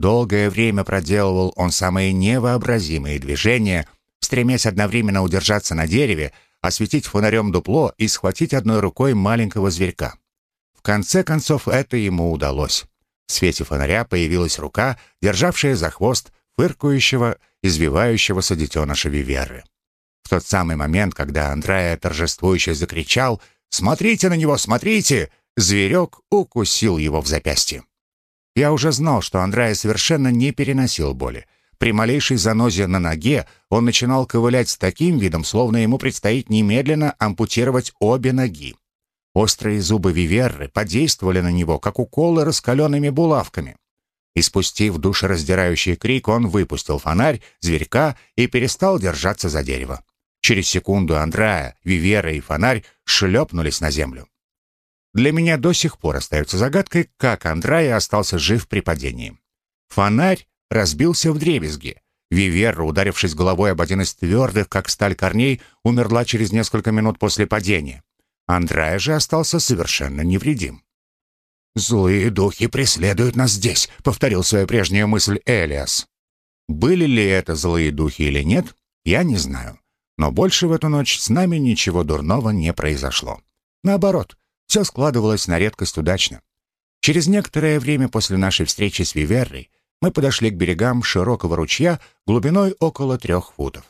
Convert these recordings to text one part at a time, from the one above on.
Долгое время проделывал он самые невообразимые движения, стремясь одновременно удержаться на дереве, осветить фонарем дупло и схватить одной рукой маленького зверька. В конце концов это ему удалось. В свете фонаря появилась рука, державшая за хвост фыркающего, извивающегося детеныша Виверы. В тот самый момент, когда Андрея торжествующе закричал «Смотрите на него, смотрите!», зверек укусил его в запястье. Я уже знал, что Андрея совершенно не переносил боли. При малейшей занозе на ноге он начинал ковылять с таким видом, словно ему предстоит немедленно ампутировать обе ноги. Острые зубы Виверры подействовали на него, как уколы раскаленными булавками. Испустив душераздирающий крик, он выпустил фонарь, зверька и перестал держаться за дерево. Через секунду Андрея, Вивера и фонарь шлепнулись на землю. Для меня до сих пор остается загадкой, как Андрея остался жив при падении. Фонарь разбился в дребезги. Вивера, ударившись головой об один из твердых, как сталь корней, умерла через несколько минут после падения. Андрея же остался совершенно невредим. «Злые духи преследуют нас здесь», — повторил свою прежнюю мысль Элиас. Были ли это злые духи или нет, я не знаю. Но больше в эту ночь с нами ничего дурного не произошло. Наоборот, все складывалось на редкость удачно. Через некоторое время после нашей встречи с Виверрой мы подошли к берегам широкого ручья глубиной около трех футов.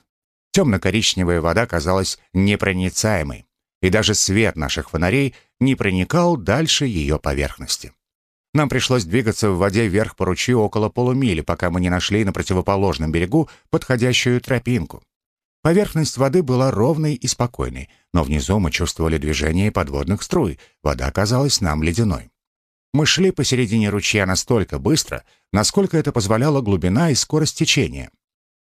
Темно-коричневая вода казалась непроницаемой и даже свет наших фонарей не проникал дальше ее поверхности. Нам пришлось двигаться в воде вверх по ручью около полумили, пока мы не нашли на противоположном берегу подходящую тропинку. Поверхность воды была ровной и спокойной, но внизу мы чувствовали движение подводных струй, вода казалась нам ледяной. Мы шли посередине ручья настолько быстро, насколько это позволяла глубина и скорость течения.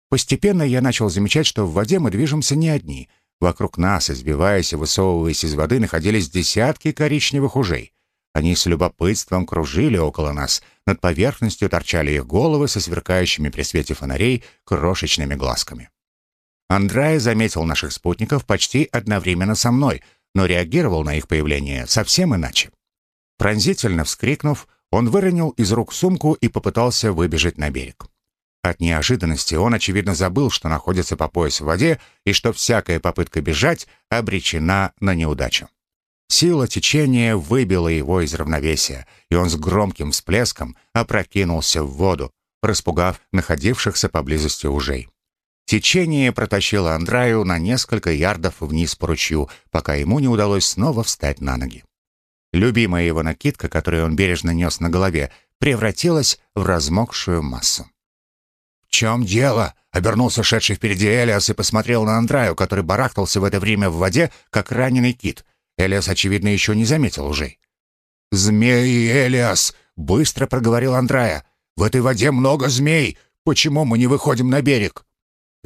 Постепенно я начал замечать, что в воде мы движемся не одни — Вокруг нас, избиваясь и высовываясь из воды, находились десятки коричневых ужей. Они с любопытством кружили около нас. Над поверхностью торчали их головы со сверкающими при свете фонарей крошечными глазками. Андрей заметил наших спутников почти одновременно со мной, но реагировал на их появление совсем иначе. Пронзительно вскрикнув, он выронил из рук сумку и попытался выбежать на берег. От неожиданности он, очевидно, забыл, что находится по пояс в воде и что всякая попытка бежать обречена на неудачу. Сила течения выбила его из равновесия, и он с громким всплеском опрокинулся в воду, распугав находившихся поблизости ужей. Течение протащило Андраю на несколько ярдов вниз по ручью, пока ему не удалось снова встать на ноги. Любимая его накидка, которую он бережно нес на голове, превратилась в размокшую массу чем дело?» — обернулся шедший впереди Элиас и посмотрел на Андраю, который барахтался в это время в воде, как раненый кит. Элиас, очевидно, еще не заметил ужей. «Змеи, Элиас!» — быстро проговорил Андрая. «В этой воде много змей. Почему мы не выходим на берег?»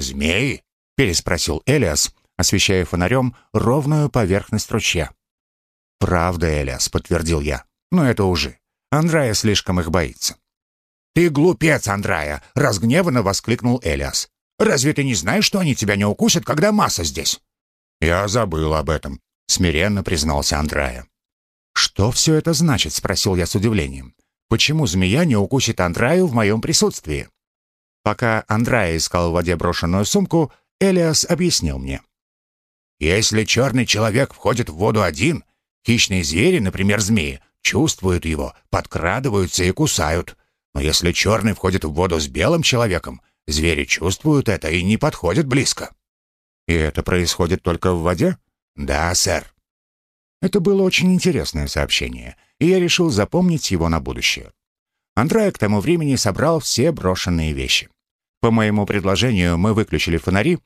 «Змеи?» — переспросил Элиас, освещая фонарем ровную поверхность ручья. «Правда, Элиас», — подтвердил я. «Но это уже. Андрая слишком их боится. «Ты глупец, Андрая!» — разгневанно воскликнул Элиас. «Разве ты не знаешь, что они тебя не укусят, когда масса здесь?» «Я забыл об этом», — смиренно признался Андрая. «Что все это значит?» — спросил я с удивлением. «Почему змея не укусит Андраю в моем присутствии?» Пока Андрая искал в воде брошенную сумку, Элиас объяснил мне. «Если черный человек входит в воду один, хищные звери, например, змеи, чувствуют его, подкрадываются и кусают. Но если черный входит в воду с белым человеком, звери чувствуют это и не подходят близко. И это происходит только в воде? Да, сэр. Это было очень интересное сообщение, и я решил запомнить его на будущее. Андрея к тому времени собрал все брошенные вещи. По моему предложению мы выключили фонари,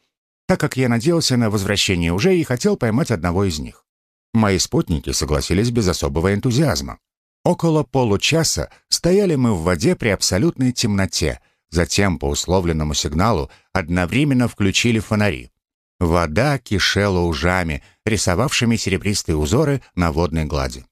так как я надеялся на возвращение уже и хотел поймать одного из них. Мои спутники согласились без особого энтузиазма. Около получаса стояли мы в воде при абсолютной темноте, затем по условленному сигналу одновременно включили фонари. Вода кишела ужами, рисовавшими серебристые узоры на водной глади.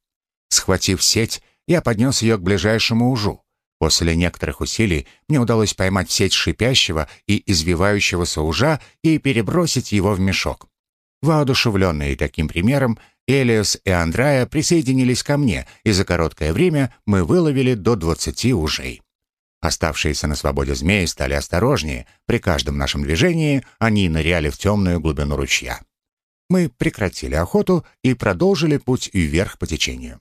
Схватив сеть, я поднес ее к ближайшему ужу. После некоторых усилий мне удалось поймать сеть шипящего и извивающегося ужа и перебросить его в мешок. Воодушевленные таким примером, Элиас и Андрая присоединились ко мне, и за короткое время мы выловили до 20 ужей. Оставшиеся на свободе змеи стали осторожнее. При каждом нашем движении они ныряли в темную глубину ручья. Мы прекратили охоту и продолжили путь вверх по течению.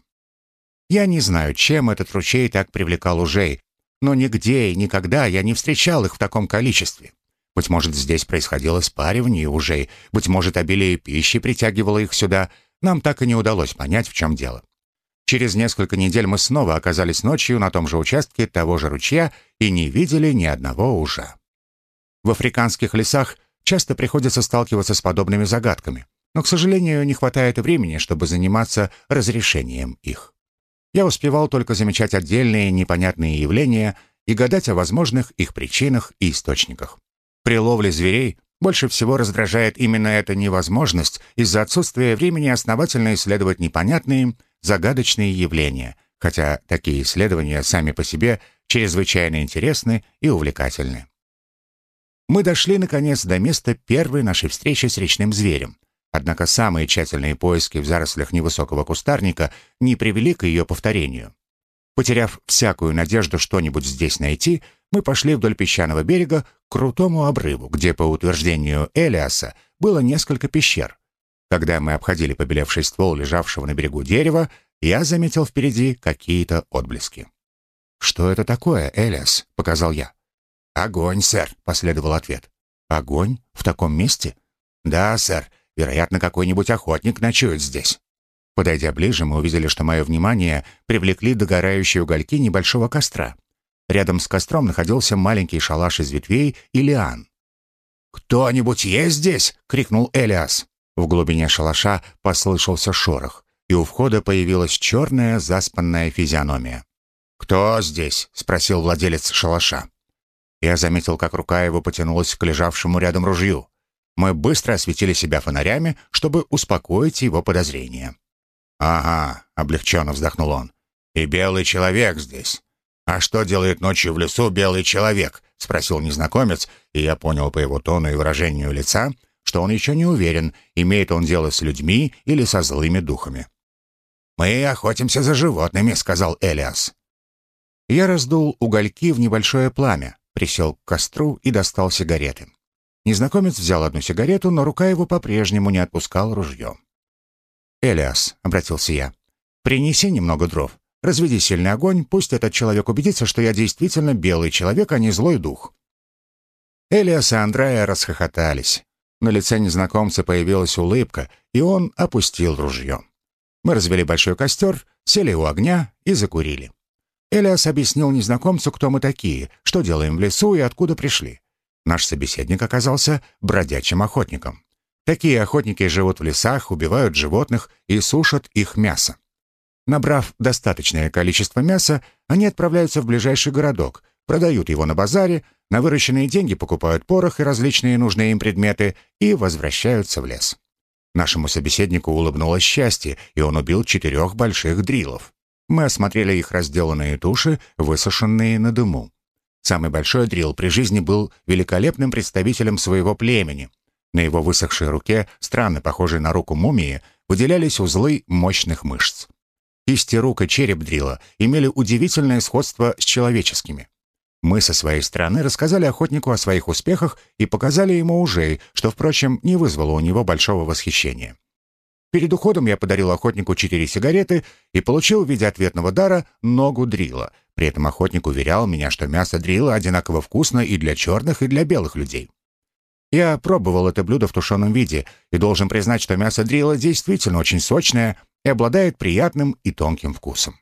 Я не знаю, чем этот ручей так привлекал ужей, но нигде и никогда я не встречал их в таком количестве. Быть может, здесь происходило спаривание ужей, быть может, обилие пищи притягивало их сюда. Нам так и не удалось понять, в чем дело. Через несколько недель мы снова оказались ночью на том же участке того же ручья и не видели ни одного ужа. В африканских лесах часто приходится сталкиваться с подобными загадками, но, к сожалению, не хватает времени, чтобы заниматься разрешением их. Я успевал только замечать отдельные непонятные явления и гадать о возможных их причинах и источниках. При ловле зверей больше всего раздражает именно эта невозможность из-за отсутствия времени основательно исследовать непонятные, загадочные явления, хотя такие исследования сами по себе чрезвычайно интересны и увлекательны. Мы дошли, наконец, до места первой нашей встречи с речным зверем. Однако самые тщательные поиски в зарослях невысокого кустарника не привели к ее повторению. Потеряв всякую надежду что-нибудь здесь найти, мы пошли вдоль песчаного берега к крутому обрыву, где, по утверждению Элиаса, было несколько пещер. Когда мы обходили побелевший ствол лежавшего на берегу дерева, я заметил впереди какие-то отблески. «Что это такое, Элиас?» — показал я. «Огонь, сэр», — последовал ответ. «Огонь? В таком месте?» «Да, сэр. Вероятно, какой-нибудь охотник ночует здесь». Подойдя ближе, мы увидели, что мое внимание привлекли догорающие угольки небольшого костра. Рядом с костром находился маленький шалаш из ветвей и лиан. «Кто-нибудь есть здесь?» — крикнул Элиас. В глубине шалаша послышался шорох, и у входа появилась черная заспанная физиономия. «Кто здесь?» — спросил владелец шалаша. Я заметил, как рука его потянулась к лежавшему рядом ружью. Мы быстро осветили себя фонарями, чтобы успокоить его подозрения. «Ага», — облегченно вздохнул он. «И белый человек здесь. А что делает ночью в лесу белый человек?» — спросил незнакомец, и я понял по его тону и выражению лица, что он еще не уверен, имеет он дело с людьми или со злыми духами. «Мы охотимся за животными», — сказал Элиас. Я раздул угольки в небольшое пламя, присел к костру и достал сигареты. Незнакомец взял одну сигарету, но рука его по-прежнему не отпускал ружье. «Элиас», — обратился я, — «принеси немного дров. Разведи сильный огонь, пусть этот человек убедится, что я действительно белый человек, а не злой дух». Элиас и Андрея расхохотались. На лице незнакомца появилась улыбка, и он опустил ружье. Мы развели большой костер, сели у огня и закурили. Элиас объяснил незнакомцу, кто мы такие, что делаем в лесу и откуда пришли. Наш собеседник оказался бродячим охотником. Такие охотники живут в лесах, убивают животных и сушат их мясо. Набрав достаточное количество мяса, они отправляются в ближайший городок, продают его на базаре, на выращенные деньги покупают порох и различные нужные им предметы и возвращаются в лес. Нашему собеседнику улыбнулось счастье, и он убил четырех больших дрилов. Мы осмотрели их разделанные туши, высушенные на дыму. Самый большой дрил при жизни был великолепным представителем своего племени — на его высохшей руке, странно похожей на руку мумии, выделялись узлы мощных мышц. Кисти рук и череп дрила имели удивительное сходство с человеческими. Мы со своей стороны рассказали охотнику о своих успехах и показали ему ужей, что, впрочем, не вызвало у него большого восхищения. Перед уходом я подарил охотнику четыре сигареты и получил в виде ответного дара ногу дрила. При этом охотник уверял меня, что мясо дрила одинаково вкусно и для черных, и для белых людей. Я пробовал это блюдо в тушеном виде и должен признать, что мясо дрила действительно очень сочное и обладает приятным и тонким вкусом.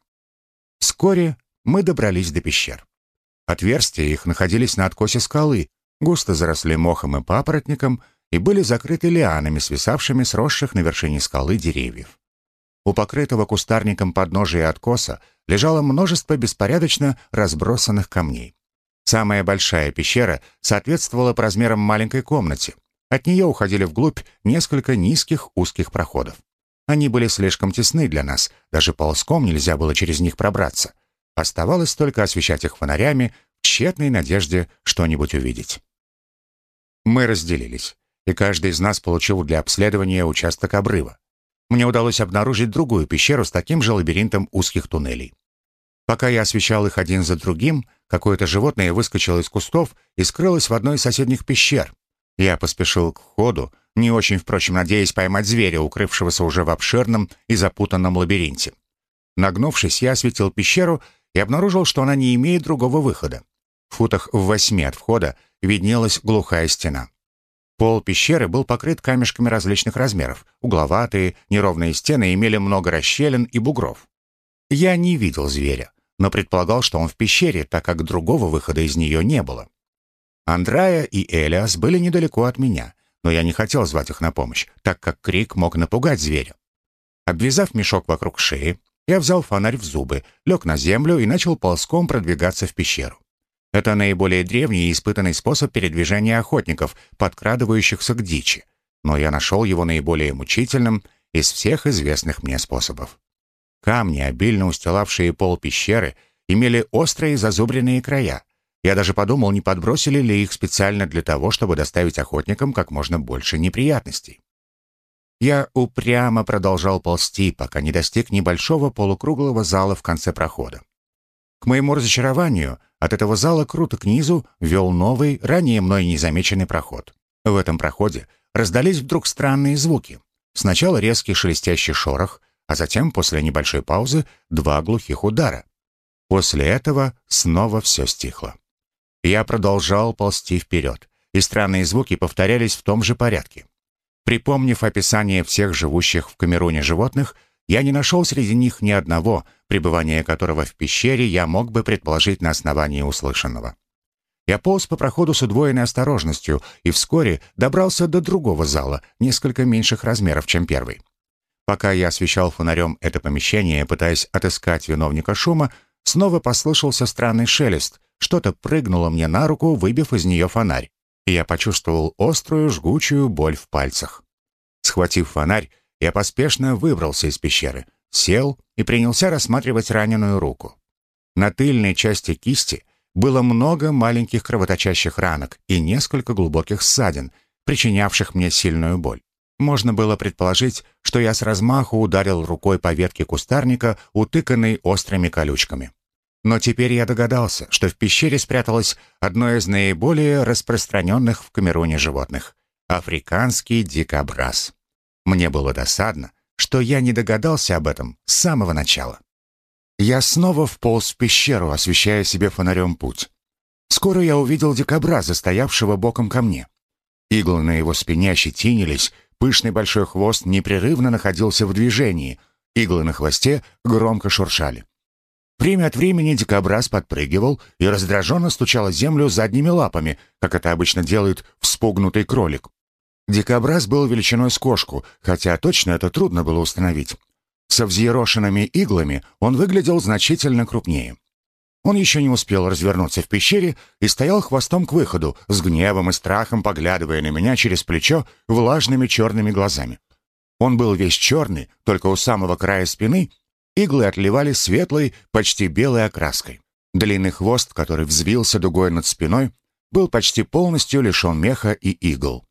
Вскоре мы добрались до пещер. Отверстия их находились на откосе скалы, густо заросли мохом и папоротником и были закрыты лианами, свисавшими с росших на вершине скалы деревьев. У покрытого кустарником подножия откоса лежало множество беспорядочно разбросанных камней. Самая большая пещера соответствовала по размерам маленькой комнате. От нее уходили вглубь несколько низких узких проходов. Они были слишком тесны для нас, даже ползком нельзя было через них пробраться. Оставалось только освещать их фонарями в тщетной надежде что-нибудь увидеть. Мы разделились, и каждый из нас получил для обследования участок обрыва. Мне удалось обнаружить другую пещеру с таким же лабиринтом узких туннелей. Пока я освещал их один за другим, какое-то животное выскочило из кустов и скрылось в одной из соседних пещер. Я поспешил к входу, не очень, впрочем, надеясь поймать зверя, укрывшегося уже в обширном и запутанном лабиринте. Нагнувшись, я осветил пещеру и обнаружил, что она не имеет другого выхода. В футах в восьми от входа виднелась глухая стена. Пол пещеры был покрыт камешками различных размеров. Угловатые, неровные стены имели много расщелин и бугров. Я не видел зверя, но предполагал, что он в пещере, так как другого выхода из нее не было. Андрая и Элиас были недалеко от меня, но я не хотел звать их на помощь, так как крик мог напугать зверя. Обвязав мешок вокруг шеи, я взял фонарь в зубы, лег на землю и начал ползком продвигаться в пещеру. Это наиболее древний и испытанный способ передвижения охотников, подкрадывающихся к дичи, но я нашел его наиболее мучительным из всех известных мне способов. Камни, обильно устилавшие пол пещеры, имели острые зазубренные края. Я даже подумал, не подбросили ли их специально для того, чтобы доставить охотникам как можно больше неприятностей. Я упрямо продолжал ползти, пока не достиг небольшого полукруглого зала в конце прохода. К моему разочарованию, от этого зала круто к низу вел новый, ранее мной незамеченный проход. В этом проходе раздались вдруг странные звуки. Сначала резкий шелестящий шорох, а затем, после небольшой паузы, два глухих удара. После этого снова все стихло. Я продолжал ползти вперед, и странные звуки повторялись в том же порядке. Припомнив описание всех живущих в Камеруне животных, я не нашел среди них ни одного, пребывание которого в пещере я мог бы предположить на основании услышанного. Я полз по проходу с удвоенной осторожностью и вскоре добрался до другого зала, несколько меньших размеров, чем первый. Пока я освещал фонарем это помещение, пытаясь отыскать виновника шума, снова послышался странный шелест, что-то прыгнуло мне на руку, выбив из нее фонарь, и я почувствовал острую жгучую боль в пальцах. Схватив фонарь, я поспешно выбрался из пещеры, сел и принялся рассматривать раненую руку. На тыльной части кисти было много маленьких кровоточащих ранок и несколько глубоких ссадин, причинявших мне сильную боль. Можно было предположить, что я с размаху ударил рукой по ветке кустарника, утыканной острыми колючками. Но теперь я догадался, что в пещере спряталось одно из наиболее распространенных в Камеруне животных — африканский дикобраз. Мне было досадно, что я не догадался об этом с самого начала. Я снова вполз в пещеру, освещая себе фонарем путь. Скоро я увидел дикобраза, стоявшего боком ко мне. Иглы на его спине ощетинились, пышный большой хвост непрерывно находился в движении, иглы на хвосте громко шуршали. Время от времени дикобраз подпрыгивал и раздраженно стучал землю задними лапами, как это обычно делает вспугнутый кролик. Дикобраз был величиной с кошку, хотя точно это трудно было установить. Со взъерошенными иглами он выглядел значительно крупнее. Он еще не успел развернуться в пещере и стоял хвостом к выходу, с гневом и страхом поглядывая на меня через плечо влажными черными глазами. Он был весь черный, только у самого края спины иглы отливали светлой, почти белой окраской. Длинный хвост, который взвился дугой над спиной, был почти полностью лишен меха и игл.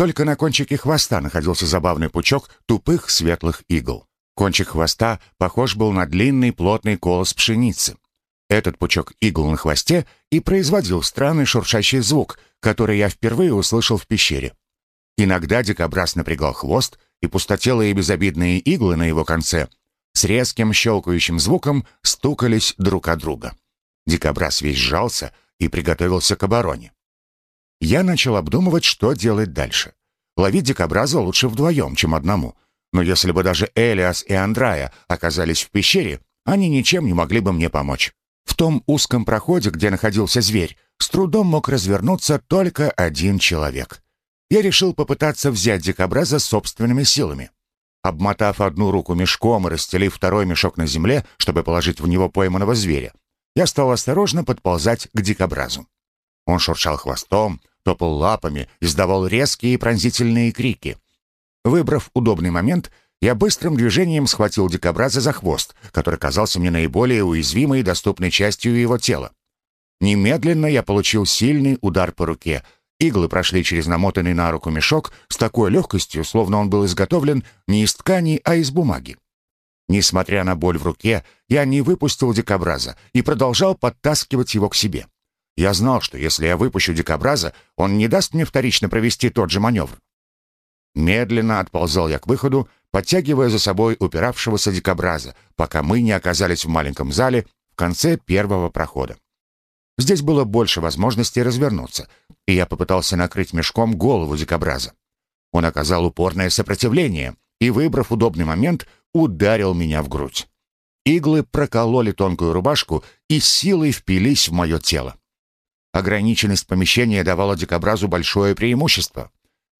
Только на кончике хвоста находился забавный пучок тупых светлых игл. Кончик хвоста похож был на длинный плотный колос пшеницы. Этот пучок игл на хвосте и производил странный шуршащий звук, который я впервые услышал в пещере. Иногда дикобраз напрягал хвост, и пустотелые безобидные иглы на его конце с резким щелкающим звуком стукались друг о друга. Дикобраз весь сжался и приготовился к обороне. Я начал обдумывать, что делать дальше. Ловить дикобраза лучше вдвоем, чем одному. Но если бы даже Элиас и Андрая оказались в пещере, они ничем не могли бы мне помочь. В том узком проходе, где находился зверь, с трудом мог развернуться только один человек. Я решил попытаться взять дикобраза собственными силами. Обмотав одну руку мешком и расстелив второй мешок на земле, чтобы положить в него пойманного зверя, я стал осторожно подползать к дикобразу. Он шуршал хвостом, топал лапами, издавал резкие и пронзительные крики. Выбрав удобный момент, я быстрым движением схватил дикобраза за хвост, который казался мне наиболее уязвимой и доступной частью его тела. Немедленно я получил сильный удар по руке. Иглы прошли через намотанный на руку мешок с такой легкостью, словно он был изготовлен не из ткани, а из бумаги. Несмотря на боль в руке, я не выпустил дикобраза и продолжал подтаскивать его к себе. Я знал, что если я выпущу дикобраза, он не даст мне вторично провести тот же маневр. Медленно отползал я к выходу, подтягивая за собой упиравшегося дикобраза, пока мы не оказались в маленьком зале в конце первого прохода. Здесь было больше возможностей развернуться, и я попытался накрыть мешком голову дикобраза. Он оказал упорное сопротивление и, выбрав удобный момент, ударил меня в грудь. Иглы прокололи тонкую рубашку и силой впились в мое тело. Ограниченность помещения давала дикобразу большое преимущество.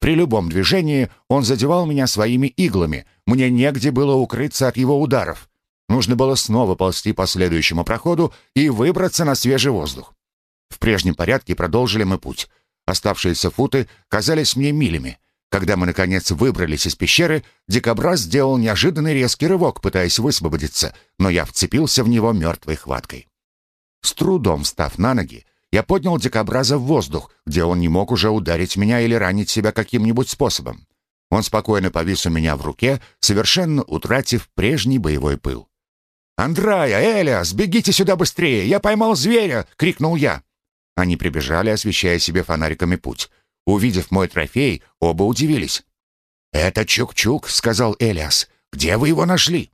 При любом движении он задевал меня своими иглами, мне негде было укрыться от его ударов. Нужно было снова ползти по следующему проходу и выбраться на свежий воздух. В прежнем порядке продолжили мы путь. Оставшиеся футы казались мне милями. Когда мы, наконец, выбрались из пещеры, дикобраз сделал неожиданный резкий рывок, пытаясь высвободиться, но я вцепился в него мертвой хваткой. С трудом встав на ноги, я поднял дикобраза в воздух, где он не мог уже ударить меня или ранить себя каким-нибудь способом. Он спокойно повис у меня в руке, совершенно утратив прежний боевой пыл. «Андрая, Элиас, бегите сюда быстрее! Я поймал зверя!» — крикнул я. Они прибежали, освещая себе фонариками путь. Увидев мой трофей, оба удивились. «Это Чук-Чук», — сказал Элиас. «Где вы его нашли?»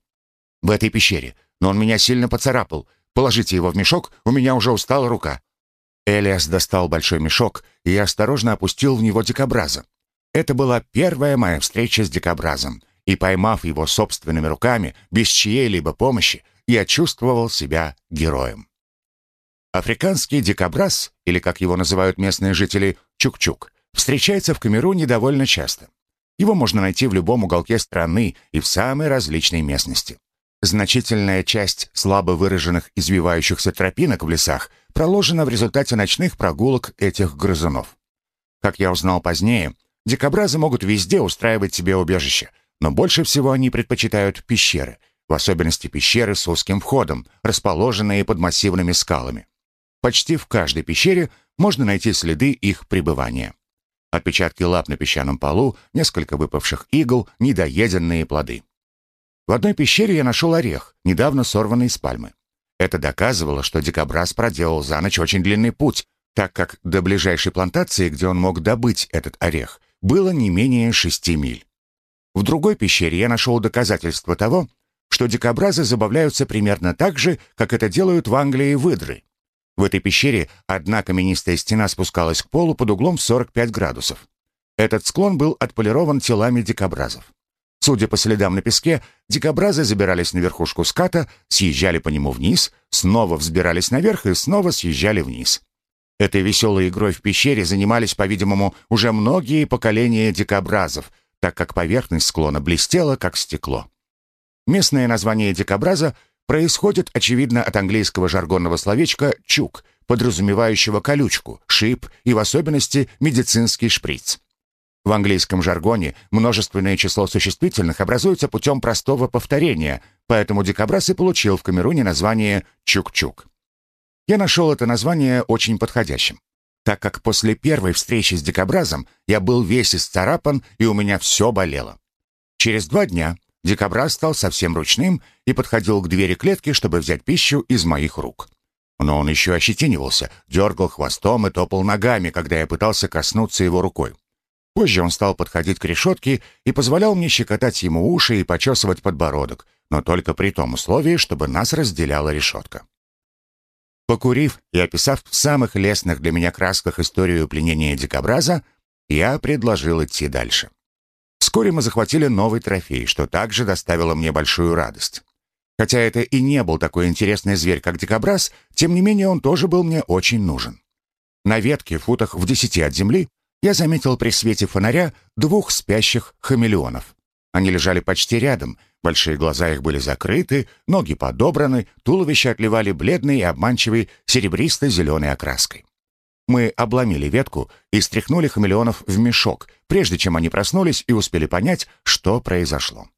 «В этой пещере, но он меня сильно поцарапал. Положите его в мешок, у меня уже устала рука». Элиас достал большой мешок, и осторожно опустил в него дикобраза. Это была первая моя встреча с дикобразом, и, поймав его собственными руками, без чьей-либо помощи, я чувствовал себя героем. Африканский дикобраз, или как его называют местные жители, чук-чук, встречается в Камеруне довольно часто. Его можно найти в любом уголке страны и в самой различной местности. Значительная часть слабо выраженных извивающихся тропинок в лесах проложена в результате ночных прогулок этих грызунов. Как я узнал позднее, дикобразы могут везде устраивать себе убежище, но больше всего они предпочитают пещеры, в особенности пещеры с узким входом, расположенные под массивными скалами. Почти в каждой пещере можно найти следы их пребывания. Отпечатки лап на песчаном полу, несколько выпавших игл, недоеденные плоды. В одной пещере я нашел орех, недавно сорванный с пальмы. Это доказывало, что дикобраз проделал за ночь очень длинный путь, так как до ближайшей плантации, где он мог добыть этот орех, было не менее шести миль. В другой пещере я нашел доказательство того, что дикобразы забавляются примерно так же, как это делают в Англии выдры. В этой пещере одна каменистая стена спускалась к полу под углом в 45 градусов. Этот склон был отполирован телами дикобразов. Судя по следам на песке, дикобразы забирались на верхушку ската, съезжали по нему вниз, снова взбирались наверх и снова съезжали вниз. Этой веселой игрой в пещере занимались, по-видимому, уже многие поколения дикобразов, так как поверхность склона блестела, как стекло. Местное название дикобраза происходит, очевидно, от английского жаргонного словечка «чук», подразумевающего колючку, шип и, в особенности, медицинский шприц. В английском жаргоне множественное число существительных образуется путем простого повторения, поэтому дикобраз и получил в Камеруне название «чук-чук». Я нашел это название очень подходящим, так как после первой встречи с дикобразом я был весь исцарапан и у меня все болело. Через два дня Дикобраз стал совсем ручным и подходил к двери клетки, чтобы взять пищу из моих рук. Но он еще ощетинивался, дергал хвостом и топал ногами, когда я пытался коснуться его рукой. Позже он стал подходить к решетке и позволял мне щекотать ему уши и почесывать подбородок, но только при том условии, чтобы нас разделяла решетка. Покурив и описав в самых лестных для меня красках историю пленения дикобраза, я предложил идти дальше. Вскоре мы захватили новый трофей, что также доставило мне большую радость. Хотя это и не был такой интересный зверь, как дикобраз, тем не менее он тоже был мне очень нужен. На ветке, футах в десяти от земли, я заметил при свете фонаря двух спящих хамелеонов. Они лежали почти рядом, большие глаза их были закрыты, ноги подобраны, туловища отливали бледной и обманчивой серебристо-зеленой окраской. Мы обломили ветку и стряхнули хамелеонов в мешок, прежде чем они проснулись и успели понять, что произошло.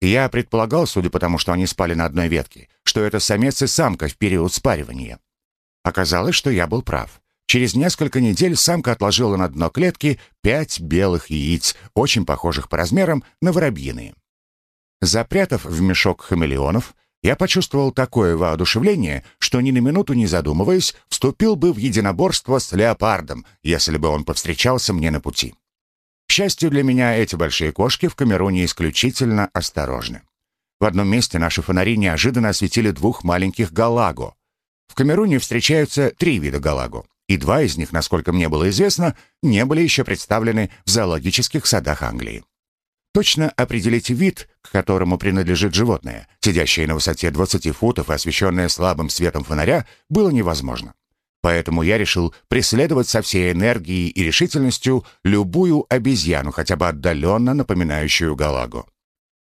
Я предполагал, судя по тому, что они спали на одной ветке, что это самец и самка в период спаривания. Оказалось, что я был прав. Через несколько недель самка отложила на дно клетки пять белых яиц, очень похожих по размерам на воробьиные. Запрятав в мешок хамелеонов, я почувствовал такое воодушевление, что ни на минуту не задумываясь, вступил бы в единоборство с леопардом, если бы он повстречался мне на пути. К счастью для меня, эти большие кошки в Камеруне исключительно осторожны. В одном месте наши фонари неожиданно осветили двух маленьких галаго. В Камеруне встречаются три вида галаго, и два из них, насколько мне было известно, не были еще представлены в зоологических садах Англии. Точно определить вид, к которому принадлежит животное, сидящее на высоте 20 футов и освещенное слабым светом фонаря, было невозможно. Поэтому я решил преследовать со всей энергией и решительностью любую обезьяну, хотя бы отдаленно напоминающую Галагу.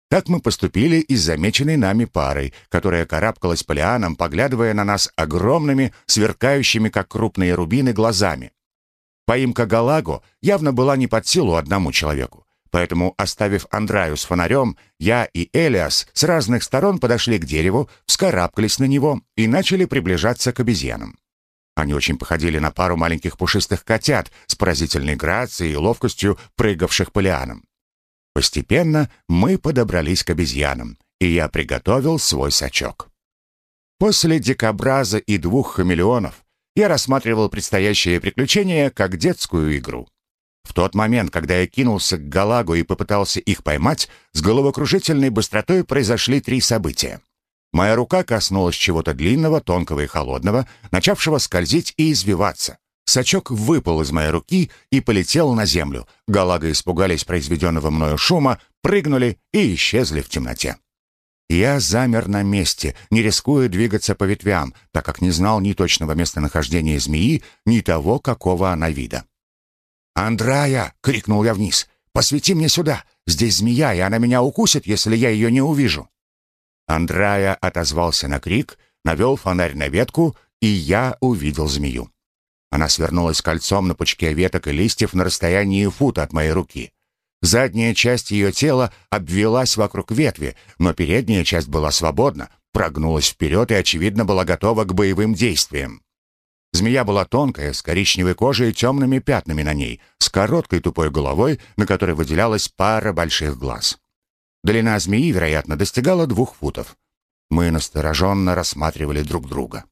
Так мы поступили и с замеченной нами парой, которая карабкалась по лианам, поглядывая на нас огромными, сверкающими, как крупные рубины, глазами. Поимка Галаго явно была не под силу одному человеку. Поэтому, оставив Андраю с фонарем, я и Элиас с разных сторон подошли к дереву, вскарабкались на него и начали приближаться к обезьянам. Они очень походили на пару маленьких пушистых котят с поразительной грацией и ловкостью, прыгавших по лианам. Постепенно мы подобрались к обезьянам, и я приготовил свой сачок. После дикобраза и двух хамелеонов я рассматривал предстоящее приключение как детскую игру. В тот момент, когда я кинулся к Галагу и попытался их поймать, с головокружительной быстротой произошли три события. Моя рука коснулась чего-то длинного, тонкого и холодного, начавшего скользить и извиваться. Сачок выпал из моей руки и полетел на землю. Галага испугались произведенного мною шума, прыгнули и исчезли в темноте. Я замер на месте, не рискуя двигаться по ветвям, так как не знал ни точного местонахождения змеи, ни того, какого она вида. «Андрая!» — крикнул я вниз. «Посвети мне сюда! Здесь змея, и она меня укусит, если я ее не увижу!» Андрая отозвался на крик, навел фонарь на ветку, и я увидел змею. Она свернулась кольцом на пучке веток и листьев на расстоянии фута от моей руки. Задняя часть ее тела обвелась вокруг ветви, но передняя часть была свободна, прогнулась вперед и, очевидно, была готова к боевым действиям. Змея была тонкая, с коричневой кожей и темными пятнами на ней, с короткой тупой головой, на которой выделялась пара больших глаз. Длина змеи, вероятно, достигала двух футов. Мы настороженно рассматривали друг друга.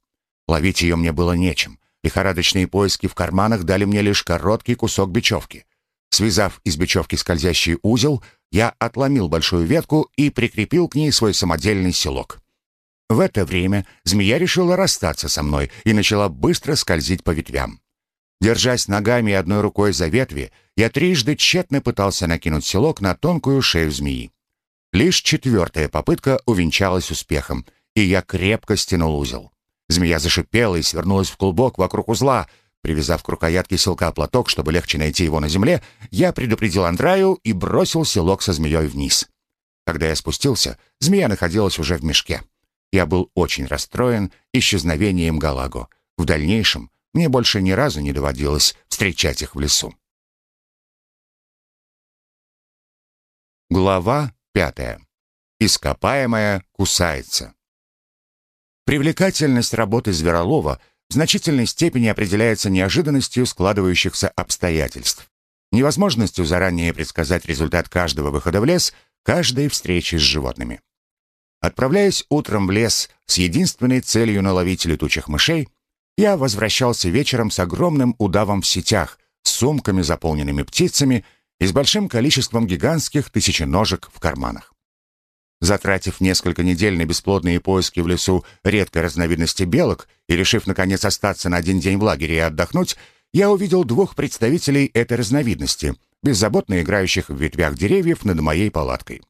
Ловить ее мне было нечем. Лихорадочные поиски в карманах дали мне лишь короткий кусок бечевки. Связав из бечевки скользящий узел, я отломил большую ветку и прикрепил к ней свой самодельный селок. В это время змея решила расстаться со мной и начала быстро скользить по ветвям. Держась ногами и одной рукой за ветви, я трижды тщетно пытался накинуть селок на тонкую шею змеи. Лишь четвертая попытка увенчалась успехом, и я крепко стянул узел. Змея зашипела и свернулась в клубок вокруг узла. Привязав к рукоятке селка платок, чтобы легче найти его на земле, я предупредил Андраю и бросил селок со змеей вниз. Когда я спустился, змея находилась уже в мешке. Я был очень расстроен исчезновением Галаго. В дальнейшем мне больше ни разу не доводилось встречать их в лесу. Глава пятая. Ископаемая кусается. Привлекательность работы Зверолова в значительной степени определяется неожиданностью складывающихся обстоятельств, невозможностью заранее предсказать результат каждого выхода в лес, каждой встречи с животными. Отправляясь утром в лес с единственной целью наловить летучих мышей, я возвращался вечером с огромным удавом в сетях, с сумками, заполненными птицами, и с большим количеством гигантских тысяченожек в карманах. Затратив несколько недель на бесплодные поиски в лесу редкой разновидности белок и решив, наконец, остаться на один день в лагере и отдохнуть, я увидел двух представителей этой разновидности, беззаботно играющих в ветвях деревьев над моей палаткой.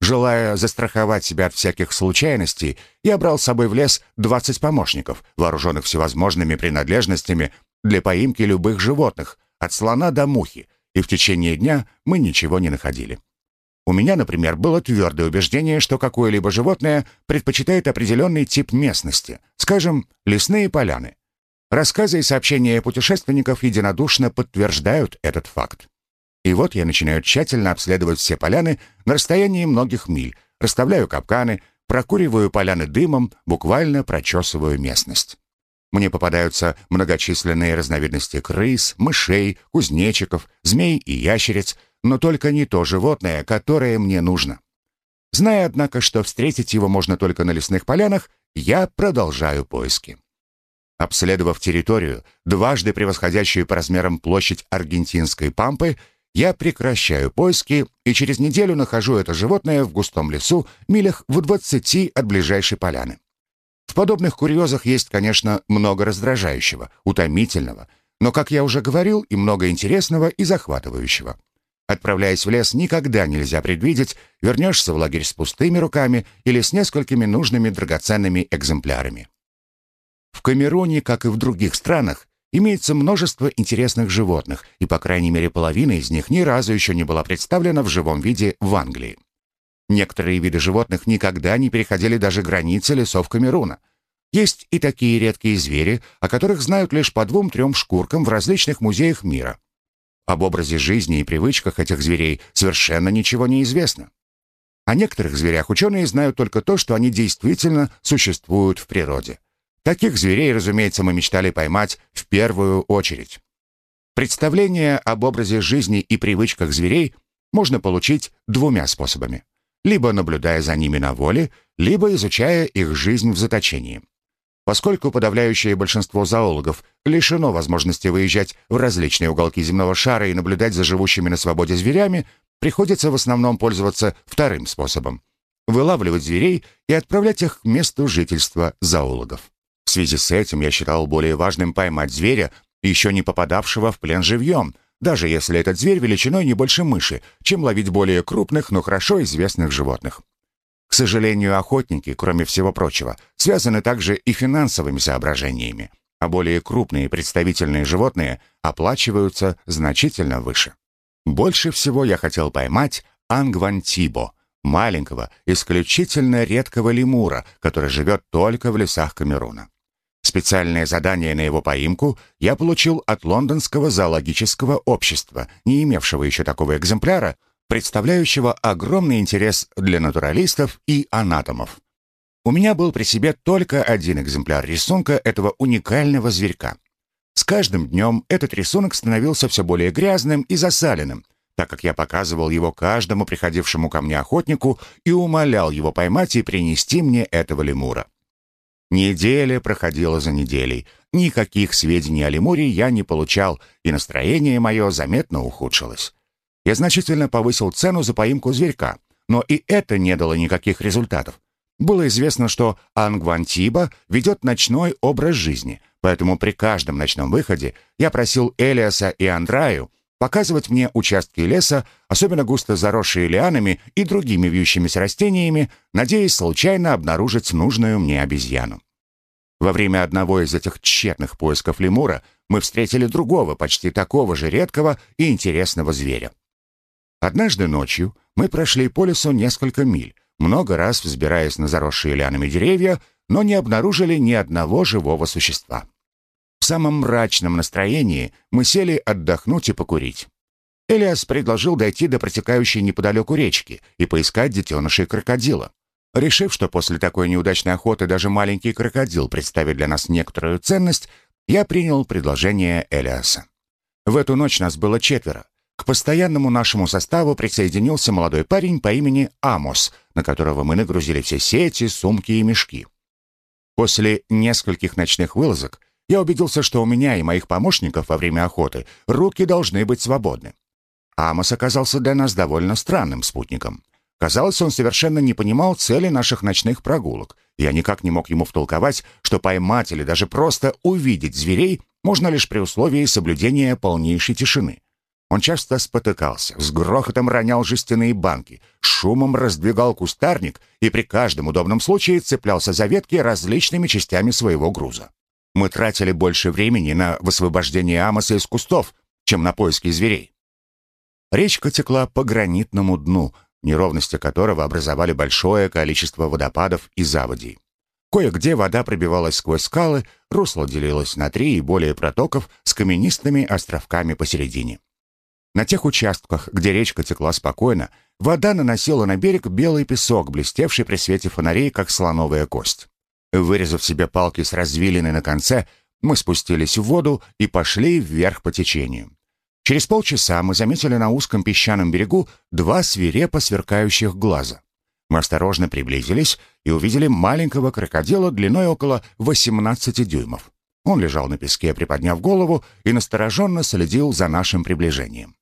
Желая застраховать себя от всяких случайностей, я брал с собой в лес 20 помощников, вооруженных всевозможными принадлежностями для поимки любых животных, от слона до мухи, и в течение дня мы ничего не находили. У меня, например, было твердое убеждение, что какое-либо животное предпочитает определенный тип местности, скажем, лесные поляны. Рассказы и сообщения путешественников единодушно подтверждают этот факт. И вот я начинаю тщательно обследовать все поляны на расстоянии многих миль, расставляю капканы, прокуриваю поляны дымом, буквально прочесываю местность. Мне попадаются многочисленные разновидности крыс, мышей, кузнечиков, змей и ящериц, но только не то животное, которое мне нужно. Зная, однако, что встретить его можно только на лесных полянах, я продолжаю поиски. Обследовав территорию, дважды превосходящую по размерам площадь аргентинской пампы, я прекращаю поиски и через неделю нахожу это животное в густом лесу, милях в 20 от ближайшей поляны. В подобных курьезах есть, конечно, много раздражающего, утомительного, но, как я уже говорил, и много интересного и захватывающего. Отправляясь в лес, никогда нельзя предвидеть, вернешься в лагерь с пустыми руками или с несколькими нужными драгоценными экземплярами. В Камеруне, как и в других странах, имеется множество интересных животных, и по крайней мере половина из них ни разу еще не была представлена в живом виде в Англии. Некоторые виды животных никогда не переходили даже границы лесов Камеруна. Есть и такие редкие звери, о которых знают лишь по двум-трем шкуркам в различных музеях мира. Об образе жизни и привычках этих зверей совершенно ничего не известно. О некоторых зверях ученые знают только то, что они действительно существуют в природе. Таких зверей, разумеется, мы мечтали поймать в первую очередь. Представление об образе жизни и привычках зверей можно получить двумя способами. Либо наблюдая за ними на воле, либо изучая их жизнь в заточении. Поскольку подавляющее большинство зоологов лишено возможности выезжать в различные уголки земного шара и наблюдать за живущими на свободе зверями, приходится в основном пользоваться вторым способом – вылавливать зверей и отправлять их к месту жительства зоологов. В связи с этим я считал более важным поймать зверя, еще не попадавшего в плен живьем, даже если этот зверь величиной не больше мыши, чем ловить более крупных, но хорошо известных животных. К сожалению, охотники, кроме всего прочего, связаны также и финансовыми соображениями, а более крупные представительные животные оплачиваются значительно выше. Больше всего я хотел поймать ангвантибо, маленького, исключительно редкого лемура, который живет только в лесах Камеруна. Специальное задание на его поимку я получил от лондонского зоологического общества, не имевшего еще такого экземпляра, представляющего огромный интерес для натуралистов и анатомов. У меня был при себе только один экземпляр рисунка этого уникального зверька. С каждым днем этот рисунок становился все более грязным и засаленным, так как я показывал его каждому приходившему ко мне охотнику и умолял его поймать и принести мне этого лемура. Неделя проходила за неделей. Никаких сведений о лемуре я не получал, и настроение мое заметно ухудшилось. Я значительно повысил цену за поимку зверька, но и это не дало никаких результатов. Было известно, что Ангвантиба ведет ночной образ жизни, поэтому при каждом ночном выходе я просил Элиаса и Андраю показывать мне участки леса, особенно густо заросшие лианами и другими вьющимися растениями, надеясь случайно обнаружить нужную мне обезьяну. Во время одного из этих тщетных поисков лемура мы встретили другого, почти такого же редкого и интересного зверя. Однажды ночью мы прошли по лесу несколько миль, много раз взбираясь на заросшие лианами деревья, но не обнаружили ни одного живого существа. В самом мрачном настроении мы сели отдохнуть и покурить. Элиас предложил дойти до протекающей неподалеку речки и поискать детенышей крокодила. Решив, что после такой неудачной охоты даже маленький крокодил представит для нас некоторую ценность, я принял предложение Элиаса. В эту ночь нас было четверо. К постоянному нашему составу присоединился молодой парень по имени Амос, на которого мы нагрузили все сети, сумки и мешки. После нескольких ночных вылазок я убедился, что у меня и моих помощников во время охоты руки должны быть свободны. Амос оказался для нас довольно странным спутником. Казалось, он совершенно не понимал цели наших ночных прогулок. Я никак не мог ему втолковать, что поймать или даже просто увидеть зверей можно лишь при условии соблюдения полнейшей тишины. Он часто спотыкался, с грохотом ронял жестяные банки, шумом раздвигал кустарник и при каждом удобном случае цеплялся за ветки различными частями своего груза. Мы тратили больше времени на высвобождение Амоса из кустов, чем на поиски зверей. Речка текла по гранитному дну, неровности которого образовали большое количество водопадов и заводей. Кое-где вода пробивалась сквозь скалы, русло делилось на три и более протоков с каменистыми островками посередине. На тех участках, где речка текла спокойно, вода наносила на берег белый песок, блестевший при свете фонарей, как слоновая кость. Вырезав себе палки с развилиной на конце, мы спустились в воду и пошли вверх по течению. Через полчаса мы заметили на узком песчаном берегу два свирепо сверкающих глаза. Мы осторожно приблизились и увидели маленького крокодила длиной около 18 дюймов. Он лежал на песке, приподняв голову, и настороженно следил за нашим приближением.